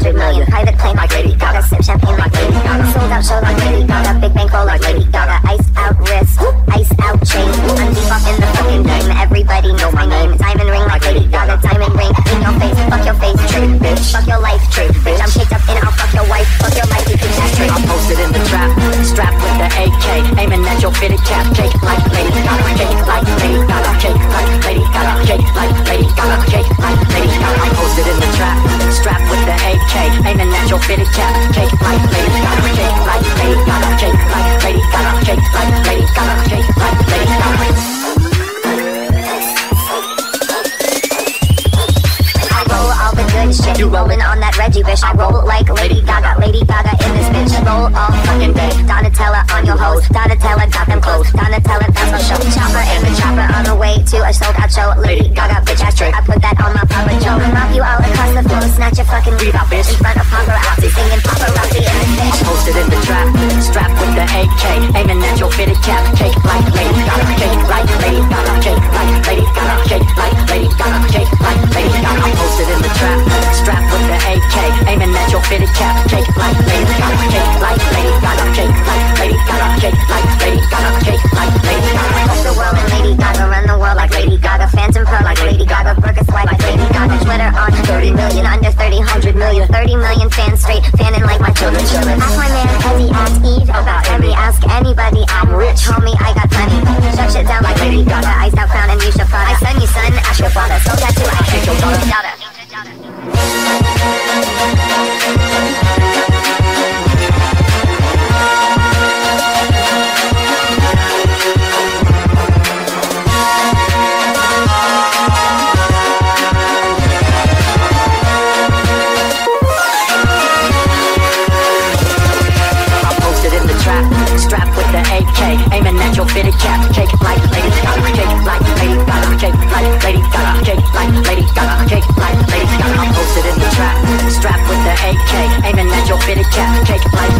hundred million. Private plane like Lady Gaga. Sip champagne like Lady Gaga. Sold out show like Lady Gaga. Big bankroll like Lady Gaga. Ice out wrist, ice out chain. I'm deep up in the fucking game. Everybody knows my name. Diamond ring like Lady Gaga. Diamond ring in your face. Fuck your face, trick bitch. Fuck your life, trick bitch. I'm kicked up in. I'll fuck your wife. Fuck your life, you can catch trick. I'm posted in the trap, strapped with the AK, aiming at your fitted cap. Cake like Lady Gaga. Cake like Lady Gaga. Cake like Lady Gaga. Cake like Lady Gaga. Aiming at your fitted like Lady Gaga. Cake like Lady Gaga. Cake like Lady Gaga. Cake like Lady Gaga. Cake like Lady Gaga. I roll all the good shit. You rolling on that Reggie bitch. I roll like Lady Gaga. Lady Gaga in this bitch. Roll all fucking day. Donatella on your hose. Donatella got them clothes. Donatella that's my show. Chopper in the chopper on the way to a sold out show. Lady Gaga bitch ass trick. I put that on my Papa Joe. Knock you all across the floor. Snatch your fucking weave out bitch. Strapped with the AK, aiming at your fitted cap. Cake like Lady Gaga, cake like Lady Gaga, cake like Lady Gaga, cake like Lady Gaga, cake like Lady Gaga. I'm posted in the trap, strapped with the AK, aiming at your fitted cap. Cake like 100 million, 30 million fans straight, fanning like my children. Ask my man Eddie, ask Eve about every, ask bit of take a bite.